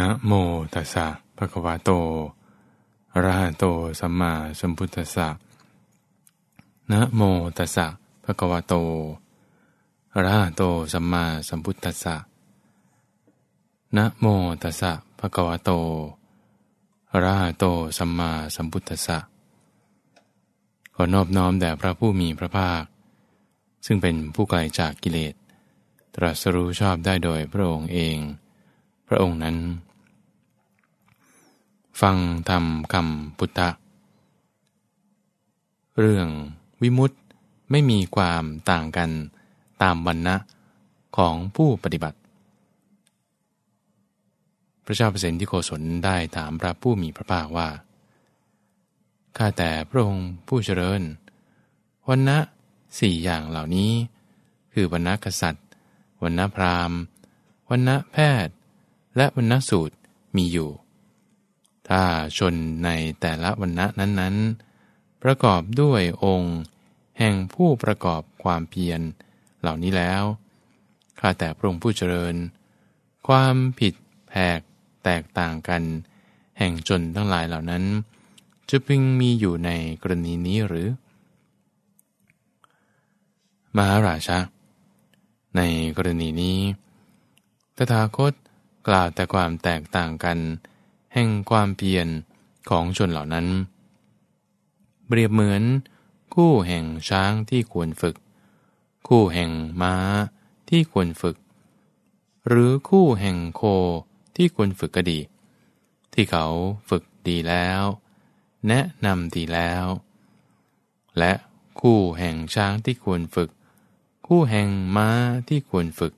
นะโมตัสสะภะคะวะโตอะระหะโตสัมมาสัมพุทธัสสะนะโมตัสสะภะคะวะโตอะระหะโตสัมมาสัมพุทธัสสะนะโมตัสสะภะคะวะโตอะระหะโตสัมมาสัมพุทธัสสะขอนอบน้อมแด่พระผู้มีพระภาค ซึ่งเป็นผู้ไกลจากกิเลส ตรัสรู้ชอบได้โดยพระองค์เอง ระองค์นั้น ฟังธรรมคำพุทธะ เรื่องวิมุตต์ไม่มีความต่างกันตามวันนะของผู้ปฏิบัติ พระเจ้าเปรตที่โกศลได้ถามพระผู้มีพระภาคว่า ข้าแต่พระองค์ผู้เจริญ วันนะสี่อย่างเหล่านี้ คือวันนะกษัตริย์วันนะพราหมณ์วันนะแพทย์ และวรรณสูตรมีอยู่ ถ้าชนในแต่ละวรรณะนั้นๆ ประกอบด้วยองค์ แห่งผู้ประกอบความเพียรเหล่านี้แล้ว ข้าแต่พระองค์ผู้เจริญ ความผิดแผกแตกต่างกัน แห่งจนทั้งหลายเหล่านั้น จะพึงมีอยู่ในกรณีนี้หรือ มหาราชาในกรณีนี้ตถาคต กล่าวแต่ความแตกต่างกัน แห่งความเพียรของชนเหล่านั้น เปรียบเหมือน คู่แห่งช้างที่ควรฝึก คู่แห่งม้าที่ควรฝึก หรือคู่แห่งโคที่ควรฝึกก็ดี ที่เขาฝึกดีแล้ว แนะนำดีแล้ว และคู่แห่งช้างที่ควรฝึก คู่แห่งม้าที่ควรฝึก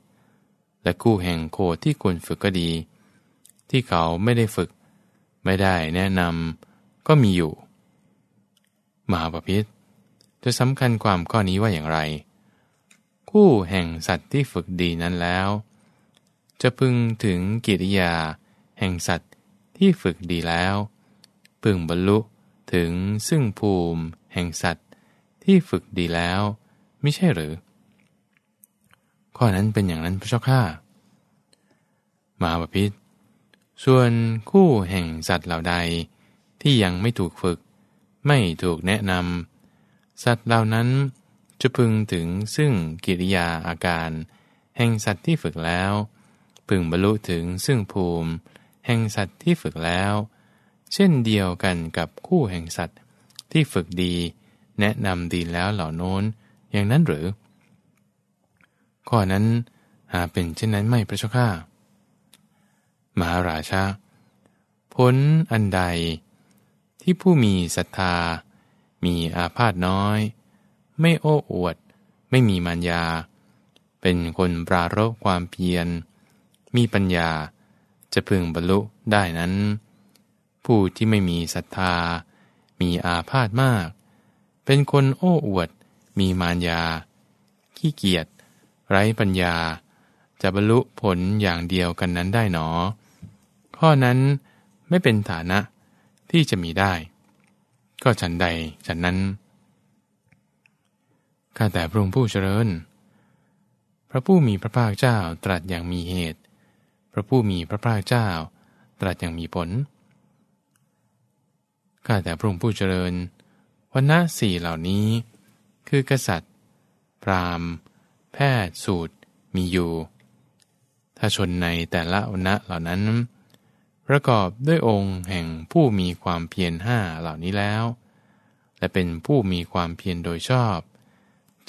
และคู่แห่งโคที่ควรฝึกก็ดี ที่เขาไม่ได้ฝึก ไม่ได้แนะนำก็มีอยู่ มหาปพิธจะสำคัญความข้อนี้ว่าอย่างไร คู่แห่งสัตว์ที่ฝึกดีนั้นแล้ว จะพึงถึงกิริยา แห่งสัตว์ที่ฝึกดีแล้ว พึงบรรลุถึงซึ่งภูมิ แห่งสัตว์ที่ฝึกดีแล้ว ไม่ใช่หรือ ข้อนั้นเป็นอย่างนั้นพระเจ้าข้า มาบพิษส่วนคู่แห่งสัตว์เหล่าใดที่ยังไม่ถูกฝึก ไม่ถูกแนะนำสัตว์เหล่านั้นจะพึงถึงซึ่งกิริยาอาการ แห่งสัตว์ที่ฝึกแล้ว พึงบรรลุถึงซึ่งภูมิ แห่งสัตว์ที่ฝึกแล้ว เช่นเดียวกันกับคู่แห่งสัตว์ที่ฝึกดี แนะนำดีแล้วเหล่าโน้นอย่างนั้นหรือ ข้อนั้นหาเป็นเช่นนั้นไม่พระเจ้าข้า มหาราชาผลอันใด ที่ผู้มีศรัทธา มีอาพาธน้อย ไม่โอ้อวด ไม่มีมัญญาเป็นคนปรารบความเพียร มีปัญญาจะพึงบรรลุได้นั้น ผู้ที่ไม่มีศรัทธา มีอาพาธมาก เป็นคนโอ้อวด มีมารยา ขี้เกียจไร้ปัญญา จะบรรลุผลอย่างเดียวกันนั้นได้หนอ ข้อนั้นไม่เป็นฐานะที่จะมีได้ ก็ฉันใดฉันนั้น ข้าแต่พระองค์ผู้เจริญ พระผู้มีพระภาคเจ้าตรัสอย่างมีเหตุ พระผู้มีพระภาคเจ้า ตรัสอย่างมีผล ข้าแต่พระองค์ผู้เจริญวันณะสี่เหล่านี้ คือกษัตริย์ พราหมณ์ แพทย์สูตรมีอยู่ ถ้าชนในแต่ละวันะเหล่านั้น ประกอบด้วยองค์แห่งผู้มีความเพียรห้าเหล่านี้แล้ว และเป็นผู้มีความเพียรโดยชอบ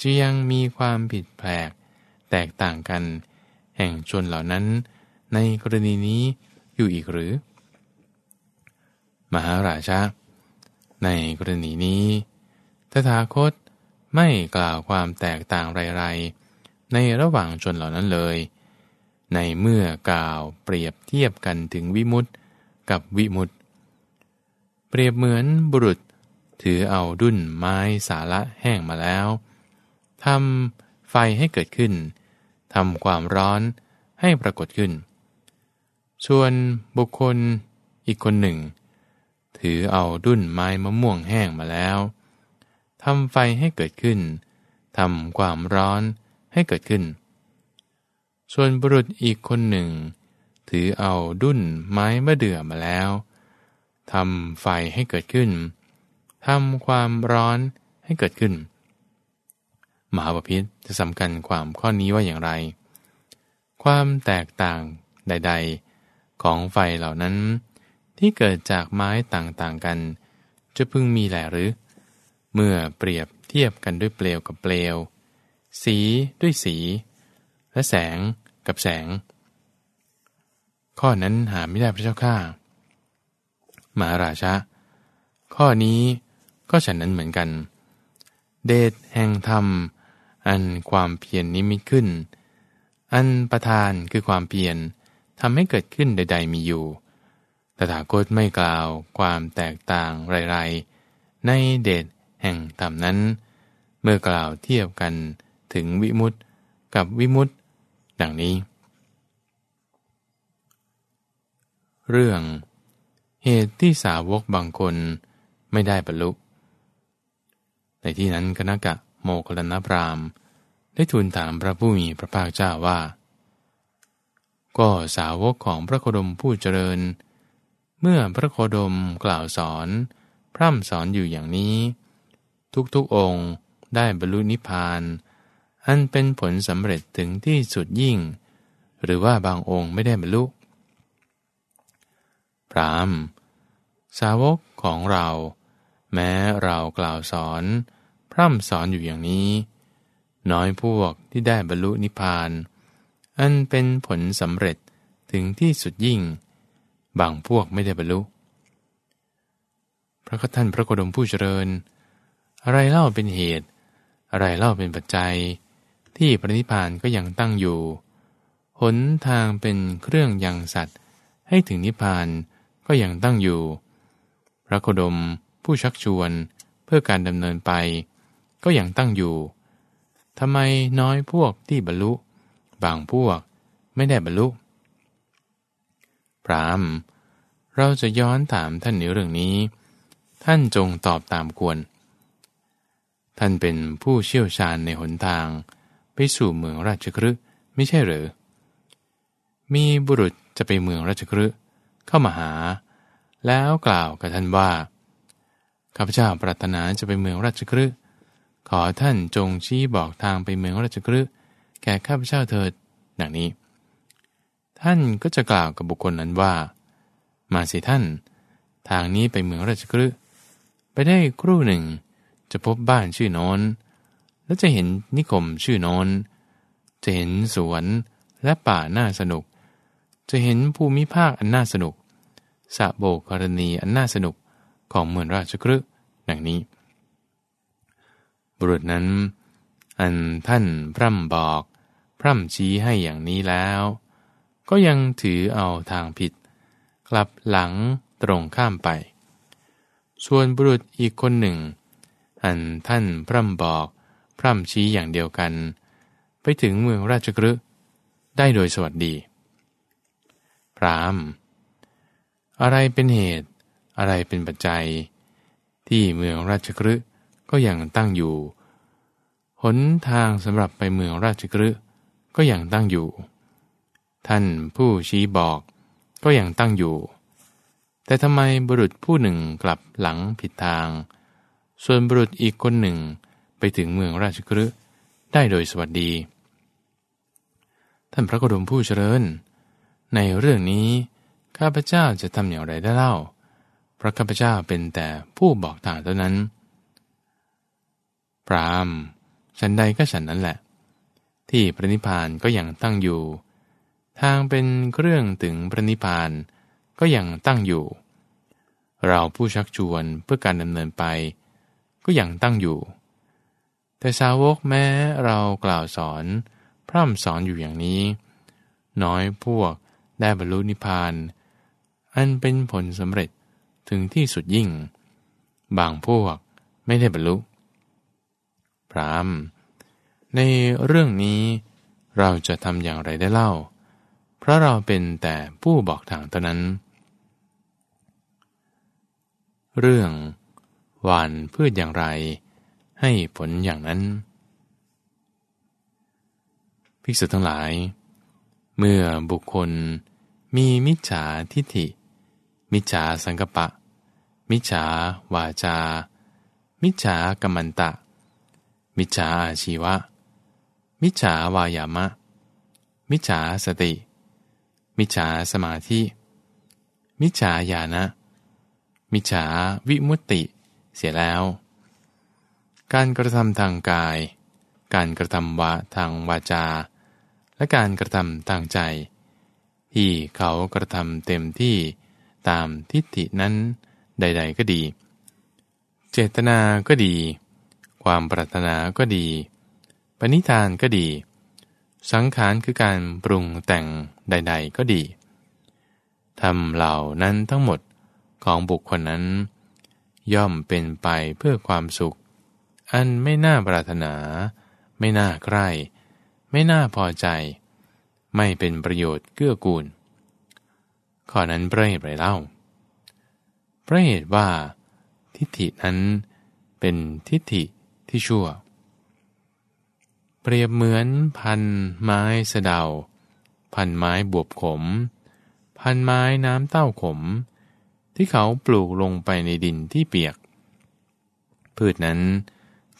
จะยังมีความผิดแปลก แตกต่างกัน แห่งชนเหล่านั้น ในกรณีนี้อยู่อีกหรือ มหาราชาในกรณีนี้ตถาคตไม่กล่าวความแตกต่างไรๆ ในระหว่างชนเหล่านั้นเลย ในเมื่อกล่าวเปรียบเทียบกันถึงวิมุตต์กับวิมุตต์เปรียบเหมือนบุรุษ ถือเอาดุนไม้สาระแห้งมาแล้วทำไฟให้เกิดขึ้นทำความร้อนให้ปรากฏขึ้น ส่วนบุคคลอีกคนหนึ่ง ถือเอาดุนไม้มะม่วงแห้งมาแล้วทำไฟให้เกิดขึ้นทำความร้อนให้เกิดขึ้น ส่วนบุรุษอีกคนหนึ่ง ถือเอาดุ้นไม้มะเดื่อมาแล้วทำไฟให้เกิดขึ้นทำความร้อนให้เกิดขึ้น มหาปพิธจะสำคัญความข้อนี้ว่าอย่างไร ความแตกต่างใด ๆ ของไฟเหล่านั้น ที่เกิดจากไม้ต่างๆกัน จะพึงมีแหละหรือ เมื่อเปรียบเทียบกันด้วยเปลวกับเปลว สีด้วยสี และแสงกับแสง ข้อนั้นหาไม่ได้พระเจ้าข้ามหาราชาข้อนี้ก็ฉันนั้นเหมือนกัน เดชแห่งธรรม อันความเพียรนนิมิตขึ้น อันประธานคือความเพียรทำให้เกิดขึ้นใด ๆ มีอยู่ตถาคตไม่กล่าวความแตกต่างไรๆ ในเดชแห่งธรรมนั้น เมื่อกล่าวเทียบกันถึงวิมุตติกับวิมุตติ ดังนี้ เรื่องเหตุที่สาวกบางคนไม่ได้บรรลุในที่นั้นคณะกะโมคลนพรามได้ทูลถามพระผู้มีพระภาคเจ้าว่า ก็สาวกของพระโคดมผู้เจริญ เมื่อพระโคดมกล่าวสอน พร่ำสอนอยู่อย่างนี้ ทุกๆองค์ได้บรรลุนิพพาน อันเป็นผลสำเร็จถึงที่สุดยิ่ง หรือว่าบางองค์ไม่ได้บรรลุ พรามสาวกของเรา แม้เรากล่าวสอน พร่ำสอนอยู่อย่างนี้ น้อยพวกที่ได้บรรลุนิพพาน อันเป็นผลสำเร็จถึงที่สุดยิ่ง บางพวกไม่ได้บรรลุ พระท่านพระโคดมผู้เจริญ อะไรเล่าเป็นเหตุ อะไรเล่าเป็นปัจจัย ที่ปรินิพานก็ยังตั้งอยู่ หนทางเป็นเครื่องยังสัตว์ ให้ถึงนิพพานก็ยังตั้งอยู่ พระโคดมผู้ชักชวนเพื่อการดำเนินไป ก็ยังตั้งอยู่ทำไมน้อยพวกที่บรรลุ บางพวกไม่ได้บรรลุ พรามเราจะย้อนถามท่านในเรื่องนี้ ท่านจงตอบตามควร ท่านเป็นผู้เชี่ยวชาญในหนทาง ไปสู่เมืองราชครึไม่ใช่หรือ มีบุรุษจะไปเมืองราชครึเข้ามาหา แล้วกล่าวกับท่านว่าข้าพเจ้าปรารถนาจะไปเมืองราชครึขอท่านจงชี้บอกทางไปเมืองราชครึแก่ข้าพเจ้าเถิดดังนี้ ท่านก็จะกล่าวกับบุคคลนั้นว่า มาสิท่าน ทางนี้ไปเมืองราชครึไปได้ครู่หนึ่ง จะพบบ้านชื่อโนน แล้วจะเห็นนิคมชื่อโนนจะเห็นสวนและป่าน่าสนุก จะเห็นภูมิภาคอันน่าสนุกสะโบกรณีอันน่าสนุกของเมืองราชกฤห์ดังนี้ บุรุษนั้น อันท่านพร่ำบอก พร่ำชี้ให้อย่างนี้แล้ว ก็ยังถือเอาทางผิด กลับหลังตรงข้ามไป ส่วนบุรุษอีกคนหนึ่ง อันท่านพร่ำบอก พร่ำชี้อย่างเดียวกัน ไปถึงเมืองราชกฤห์ได้โดยสวัสดี พรามอะไรเป็นเหตุ อะไรเป็นปัจจัย ที่เมืองราชกฤห์ก็ยังตั้งอยู่ หนทางสำหรับไปเมืองราชกฤห์ก็ยังตั้งอยู่ ท่านผู้ชี้บอกก็ยังตั้งอยู่ แต่ทำไมบุรุษผู้หนึ่งกลับหลังผิดทาง ส่วนบุรุษอีกคนหนึ่ง ไปถึงเมืองราชกฤห์ได้โดยสวัสดี ท่านพระโคดมผู้เจริญ ในเรื่องนี้ข้าพเจ้าจะทำอย่างไรได้เล่า พระข้าพเจ้าเป็นแต่ผู้บอกทางเท่านั้น พรามฉันใดก็ฉันนั้นแหละ ที่พระนิพพานก็ยังตั้งอยู่ ทางเป็นเครื่องถึงพระนิพพานก็ยังตั้งอยู่ เราผู้ชักชวนเพื่อการดำเนินไป ก็ยังตั้งอยู่ แต่สาวกแม้เรากล่าวสอน พร่ำสอนอยู่อย่างนี้ น้อยพวกได้บรรลุนิพพาน อันเป็นผลสำเร็จถึงที่สุดยิ่ง บางพวกไม่ได้บรรลุ พรามในเรื่องนี้เราจะทำอย่างไรได้เล่า เพราะเราเป็นแต่ผู้บอกทางเท่านั้น เรื่องหวานพืชอย่างไร ให้ผลอย่างนั้น ภิกษุทั้งหลาย เมื่อบุคคลมีมิจฉาทิฏฐิ มิจฉาสังกปะ มิจฉาวาจา มิจฉากรรมันตะ มิจฉาอาชีวะ มิจฉาวายามะ มิจฉาสติ มิจฉาสมาธิ มิจฉาญาณะมิจฉาวิมุตติเสียแล้ว การกระทำทางกาย การกระทำวาทางวาจา และการกระทำทางใจ ที่เขากระทำเต็มที่ตามทิฏฐินั้นใด ๆ ก็ดี เจตนาก็ดี ความปรารถนาก็ดี ปณิธานก็ดี สังขารคือการปรุงแต่งใด ๆ ก็ดีทำเหล่านั้นทั้งหมดของบุคคลนั้น ย่อมเป็นไปเพื่อความสุข อันไม่น่าปรารถนา ไม่น่าใกล้ไม่น่าพอใจ ไม่เป็นประโยชน์เกื้อกูล ข้อนั้นเพราะเหตุไรเล่าเพระเหตุว่า ทิฏฐินั้นเป็นทิฏฐิที่ชั่ว เปรียบเหมือนพันไม้สะเดา พันไม้บวบขม พันไม้น้ำเต้าขม ที่เขาปลูกลงไปในดินที่เปียก พืชนั้น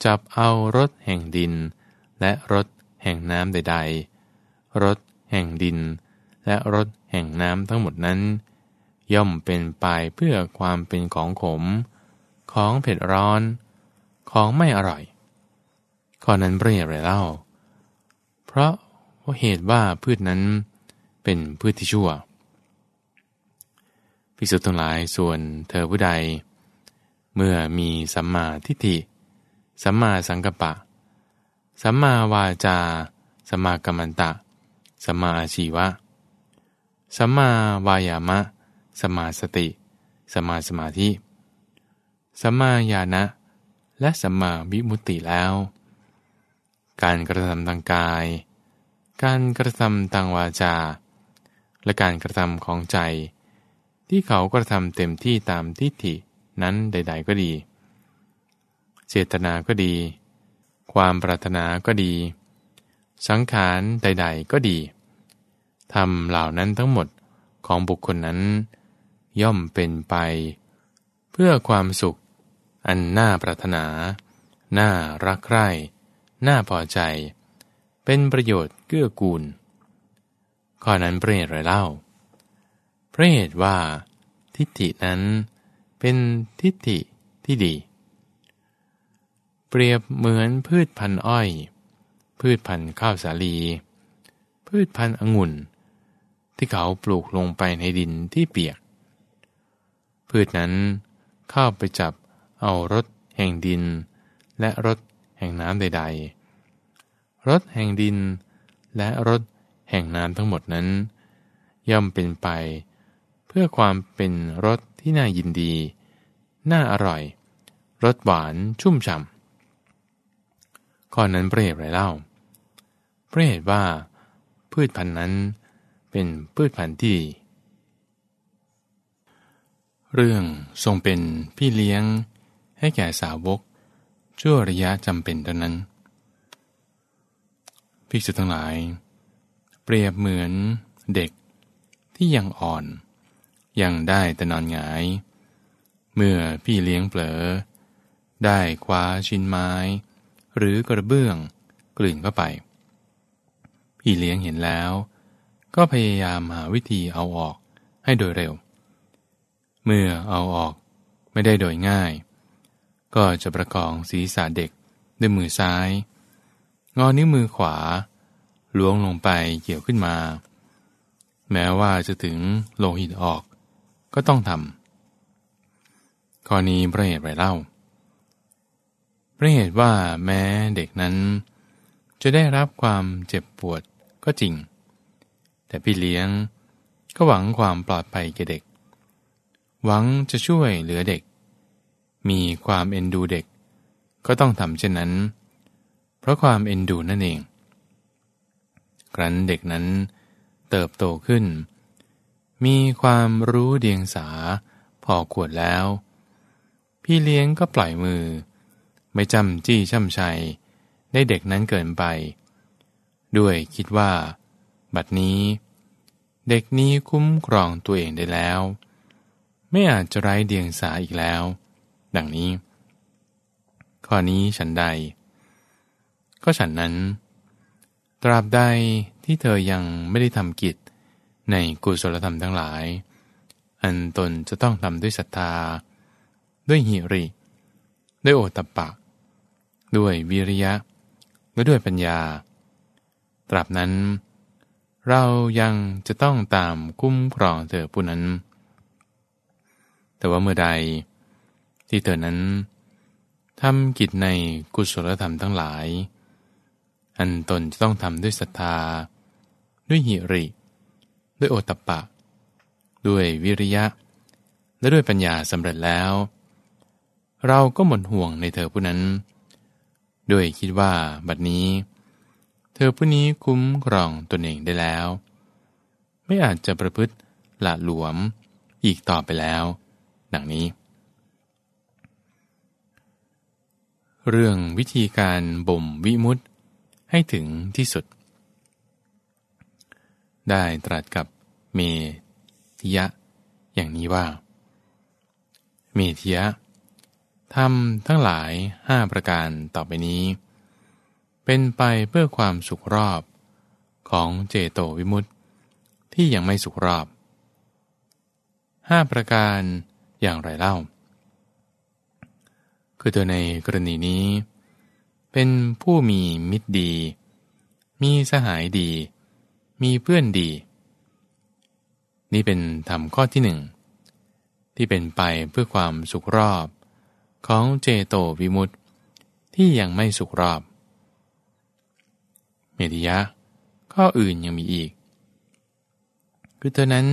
จับเอารถแห่งดิน และรถแห่งน้ำใด ๆ รถแห่งดิน และรสแห่งน้ำทั้งหมดนั้น ย่อมเป็นไปเพื่อความเป็นของขม ของเผ็ดร้อน ของไม่อร่อย ข้อนั้นเปรียบไรเล่า เพราะเหตุว่าพืชนั้นเป็นพืชที่ชั่วพิสุทธ์ทั้งหลายส่วนเธอผู้ใด เมื่อมีสัมมาทิฏฐิ สัมมาสังกัปปะ สัมมาวาจา สัมมากัมมันตะ สัมมาชีวะ สัมมาวายามะ สัมมาสติ สัมาสมาธิ สัมมาญาณะ และสัมมาวิมุตติแล้ว การกระทำทางกาย การกระทำทางวาจา และการกระทำของใจ ที่เขากระทำเต็มที่ตามทิฏฐินั้นใด ๆ ก็ดี เจตนาก็ดี ความปรารถนาก็ดี สังขารใด ๆ ก็ดีทำเหล่านั้นทั้งหมดของบุคคลนั้น ย่อมเป็นไป เพื่อความสุข อันน่าปรารถนา น่ารักใคร่ น่าพอใจ เป็นประโยชน์เกื้อกูล ข้อนั้นเปรตไรเล่าเปรตว่า ทิฏฐินั้นเป็นทิฏฐิที่ดี เปรียบเหมือนพืชพันธุ์อ้อย พืชพันธุ์ข้าวสาลี พืชพันธุ์องุ่น ที่เขาปลูกลงไปในดินที่เปียก พืชนั้นเข้าไปจับเอารถแห่งดิน และรถแห่งน้ำใด ๆรถแห่งดินและรถแห่งน้ำทั้งหมดนั้น ย่อมเป็นไป เพื่อความเป็นรสที่น่ายินดี น่าอร่อย รสหวานชุ่มฉ่ำ ข้อนั้นเปรียบไรเล่าเพราะเหตุว่า พืชพันธุ์นั้นเป็นพืชพันธุ์ที่ เรื่องทรงเป็นพี่เลี้ยง ให้แก่สาวก ชั่วระยะจำเป็นเท่านั้น ภิกษุทั้งหลาย เปรียบเหมือนเด็กที่ยังอ่อน ยังได้แต่นอนหงาย เมื่อพี่เลี้ยงเผลอ ได้คว้าชิ้นไม้ หรือกระเบื้อง กลืนเข้าไป พี่เลี้ยงเห็นแล้ว ก็พยายามหาวิธีเอาออกให้โดยเร็ว เมื่อเอาออกไม่ได้โดยง่าย ก็จะประคองศีรษะเด็กด้วยมือซ้าย งอนิ้วมือขวา ล้วงลงไปเกี่ยวขึ้นมา แม้ว่าจะถึงโลหิตออกก็ต้องทำข้อนี้ประเหตุไรเล่า ประเหตุว่าแม้เด็กนั้น จะได้รับความเจ็บปวดก็จริง แต่พี่เลี้ยงก็หวังความปลอดภัยแก่เด็ก หวังจะช่วยเหลือเด็ก มีความเอ็นดูเด็ก ก็ต้องทำเช่นนั้น เพราะความเอ็นดูนั่นเอง ครั้นเด็กนั้นเติบโตขึ้น มีความรู้เดียงสาพอขวดแล้ว พี่เลี้ยงก็ปล่อยมือ ไม่จำจี้ช่ำชัยได้เด็กนั้นเกินไป ด้วยคิดว่า บัดนี้ เด็กนี้คุ้มครองตัวเองได้แล้ว ไม่อาจจะไร้เดียงสาอีกแล้ว ดังนี้ ข้อนี้ฉันใด ก็ฉันนั้น ตราบใดที่เธอยังไม่ได้ทำกิจในกุศลธรรมทั้งหลาย อันตนจะต้องทำด้วยศรัทธา ด้วยหิริ ด้วยโอตตะปะ ด้วยวิริยะ และด้วยปัญญา ตราบนั้น เรายังจะต้องตามคุ้มครองเธอผู้นั้น แต่ว่าเมื่อใดที่เธอนั้นทำกิจในกุศลธรรมทั้งหลาย อันตนจะต้องทำด้วยศรัทธา ด้วยหิริ ด้วยโอตตปะ ด้วยวิริยะ และด้วยปัญญาสำเร็จแล้ว เราก็หมดห่วงในเธอผู้นั้น ด้วยคิดว่าบัดนี้ เธอผู้นี้คุ้มครองตนเองได้แล้ว ไม่อาจจะประพฤติละหลวมอีกต่อไปแล้ว ดังนี้ เรื่องวิธีการบ่มวิมุตให้ถึงที่สุด ได้ตรัสกับเมธิยะ อย่างนี้ว่า เมธิยะ ทำทั้งหลายห้าประการต่อไปนี้ เป็นไปเพื่อความสุขรอบของเจโตวิมุตติที่ยังไม่สุขรอบห้าประการอย่างไรเล่า คือตัวในกรณีนี้ เป็นผู้มีมิตรดี มีสหายดี มีเพื่อนดี นี่เป็นธรรมข้อที่หนึ่งที่เป็นไปเพื่อความสุขรอบ ของเจโตวิมุตติ ที่ยังไม่สุกรอบ เมติยะ ข้ออื่นยังมีอีก คือเธอนั้น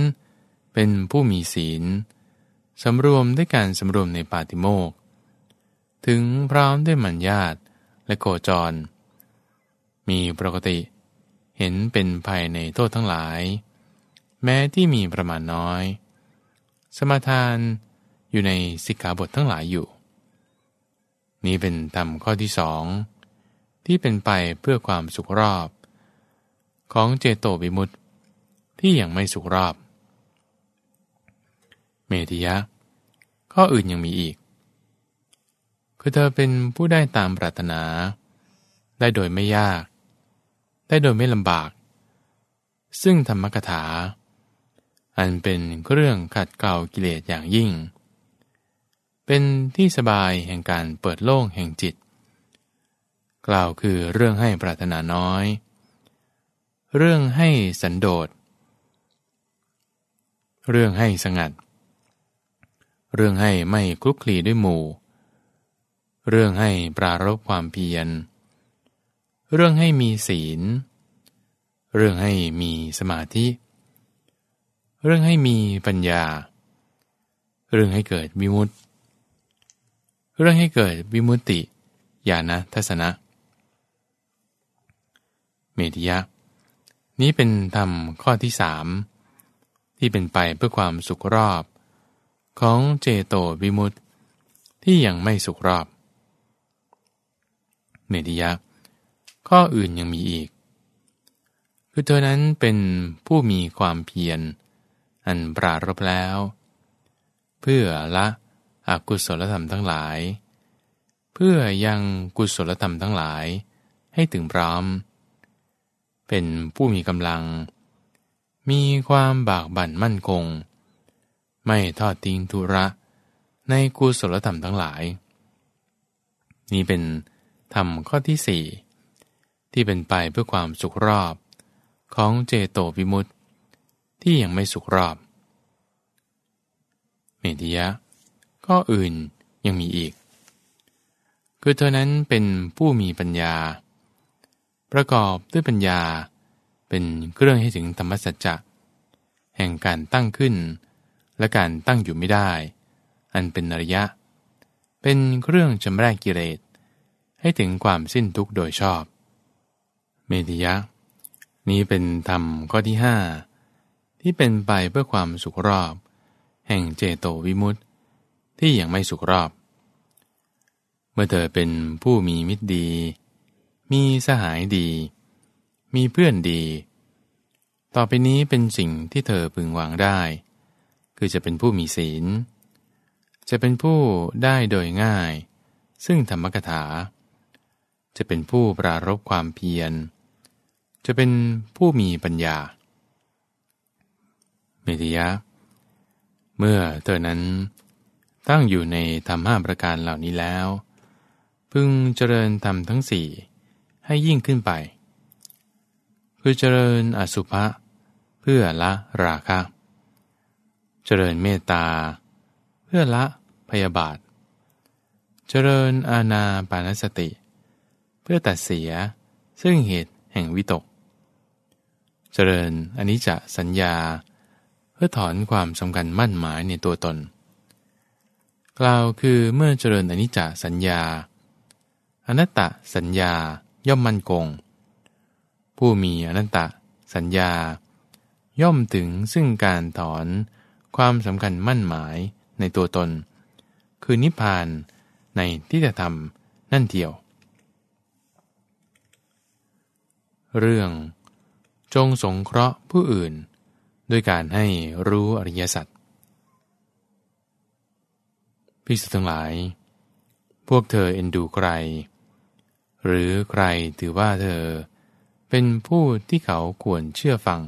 เป็นผู้มีศีลสำรวมด้วยการสำรวมในปาติโมก ถึงพร้อมด้วยมัญญาตและโกจร มีปกติ เห็นเป็นภัยในโทษทั้งหลาย แม้ที่มีประมาณน้อย สมาทานอยู่ในสิกขาบททั้งหลายอยู่ นี้เป็นธรรมข้อที่สองที่เป็นไปเพื่อความสุขรอบ ของเจโตวิมุตติที่ยังไม่สุขรอบ เมติยะ ข้ออื่นยังมีอีก คือเธอเป็นผู้ได้ตามปรารถนา ได้โดยไม่ยาก ได้โดยไม่ลำบาก ซึ่งธรรมกถา อันเป็นเครื่องขัดเกลากิเลสอย่างยิ่ง เป็นที่สบายแห่งการเปิดโล่งแห่งจิต กล่าวคือเรื่องให้ปรารถนาน้อย เรื่องให้สันโดษ เรื่องให้สงัด เรื่องให้ไม่คลุกคลีด้วยหมู่ เรื่องให้ปรารบความเพียร เรื่องให้มีศีล เรื่องให้มีสมาธิ เรื่องให้มีปัญญา เรื่องให้เกิดวิมุตติ เรื่องให้เกิดวิมุตติญาณทัศนะ เมติยะ นี้เป็นธรรมข้อที่สามที่เป็นไปเพื่อความสุขรอบ ของเจโตวิมุตติที่ยังไม่สุขรอบ เมติยะ ข้ออื่นยังมีอีก คือเธอนั้นเป็นผู้มีความเพียร อันปรารบแล้ว เพื่อละ อกุศลธรรมทั้งหลาย เพื่อยังกุศลธรรมทั้งหลายให้ถึงพร้อม เป็นผู้มีกำลัง มีความบากบั่นมั่นคง ไม่ทอดทิ้งธุระในกุศลธรรมทั้งหลาย นี้เป็นธรรมข้อที่สี่ที่เป็นไปเพื่อความสุขรอบของเจโตวิมุตติที่ยังไม่สุขรอบ เมติยะ ข้ออื่นยังมีอีก คือเธอนั้นเป็นผู้มีปัญญา ประกอบด้วยปัญญา เป็นเครื่องให้ถึงธรรมสัจจะแห่งการตั้งขึ้น และการตั้งอยู่ไม่ได้ อันเป็นระยะ เป็นเครื่องชำแระกิเลสให้ถึงความสิ้นทุกข์โดยชอบ เมติยะ นี้เป็นธรรมข้อที่ห้าที่เป็นไปเพื่อความสุขรอบ แห่งเจโตวิมุตติ ที่ยังไม่สุขรอบ เมื่อเธอเป็นผู้มีมิตรดี มีสหายดี มีเพื่อนดี ต่อไปนี้เป็นสิ่งที่เธอพึงวางได้ คือจะเป็นผู้มีศีล จะเป็นผู้ได้โดยง่าย ซึ่งธรรมกถา จะเป็นผู้ปรารบความเพียร จะเป็นผู้มีปัญญา เมติยะเมื่อเธอนั้น ตั้งอยู่ในธรรมห้าประการเหล่านี้แล้ว พึงเจริญธรรมทั้งสี่ให้ยิ่งขึ้นไป คือเจริญอสุภะเพื่อละราคะ เจริญเมตตา เพื่อละพยาบาท เจริญอาณาปานสติ เพื่อตัดเสียซึ่งเหตุแห่งวิตก เจริญอนิจจสัญญา เพื่อถอนความสำคัญมั่นหมายในตัวตน กล่าวคือเมื่อเจริญอนิจจสัญญา อนัตตสัญญาย่อมมั่นคง ผู้มีอนัตตสัญญา ย่อมถึงซึ่งการถอนความสำคัญมั่นหมายในตัวตน คือนิพพานในที่จะทำนั่นเทียว เรื่อง จงสงเคราะห์ผู้อื่น ด้วยการให้รู้อริยสัจ พิสุทั้งหลาย พวกเธอเอ็นดูใคร หรือใครถือว่าเธอ เป็นผู้ที่เขาควรเชื่อฟัง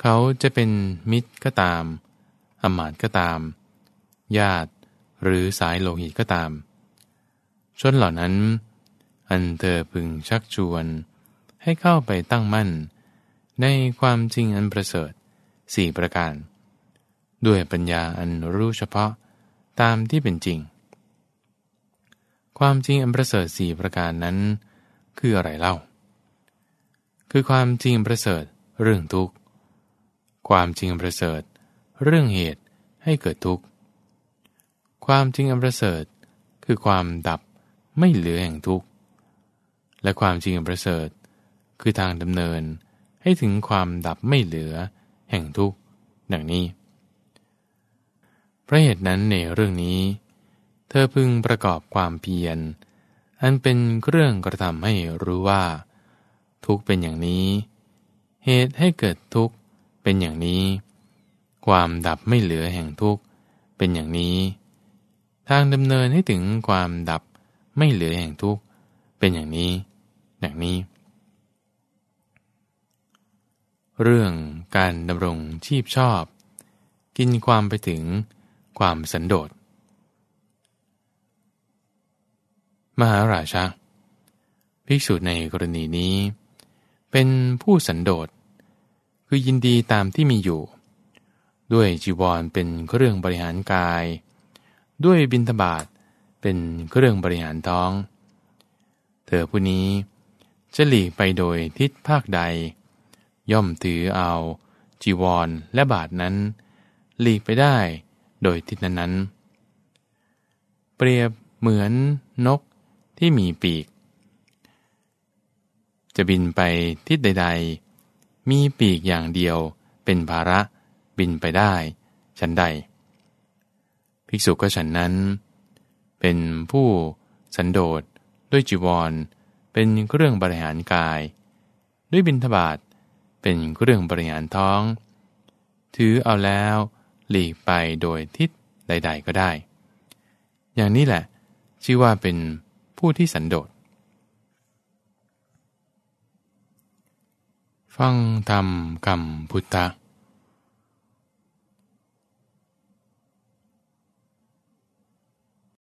เขาจะเป็นมิตรก็ตาม อมาตก็ตาม ญาติหรือสายโลหิตก็ตาม ชนเหล่านั้น อันเธอพึงชักชวนให้เข้าไปตั้งมั่น ในความจริงอันประเสริฐสี่ประการ ด้วยปัญญาอันรู้เฉพาะ ตามที่เป็นจริง ความจริงอันประเสริฐสี่ประการนั้น คืออะไรเล่า คือความจริงประเสริฐเรื่องทุกข์ ความจริงประเสริฐ เรื่องเหตุให้เกิดทุกข์ ความจริงอันประเสริฐ คือความดับไม่เหลือแห่งทุกข์ และความจริงอันประเสริฐ คือทางดำเนินให้ถึงความดับไม่เหลือแห่งทุกข์ดังนี้ พราะเหตุนั้นในเรื่องนี้ เธอพึงประกอบความเพียร อันเป็นเรื่องกระทำให้รู้ว่า ทุกเป็นอย่างนี้ เหตุให้เกิดทุกเป็นอย่างนี้ ความดับไม่เหลือแห่งทุกเป็นอย่างนี้ ทางดำเนินให้ถึงความดับไม่เหลือแห่งทุกเป็นอย่างนี้ อย่างนี้ เรื่องการดำรงชีพชอบ กินความไปถึง ความสันโดษ มหาราชาภิกษุในกรณีนี้ เป็นผู้สันโดษ คือยินดีตามที่มีอยู่ ด้วยจีวรเป็นเครื่องบริหารกาย ด้วยบินทบาทเป็นเครื่องบริหารท้อง เธอผู้นี้จะหลีกไปโดยทิศภาคใด ย่อมถือเอาจีวรและบาทนั้น หลีกไปได้ โดยทิศนั้นๆ เปรียบเหมือนนกที่มีปีก จะบินไปทิศใด ๆ มีปีกอย่างเดียวเป็นภาระบินไปได้ฉันใด ภิกษุก็ฉันนั้น เป็นผู้สันโดษด้วยจีวร เป็นเครื่องบริหารกาย ด้วยบินทบาทเป็นเครื่องบริหารท้อง ถือเอาแล้ว หลีกไปโดยทิศใด ๆ ก็ได้ อย่างนี้แหละ ชื่อว่าเป็นผู้ที่สันโดษ ฟังธรรมคำพุทธ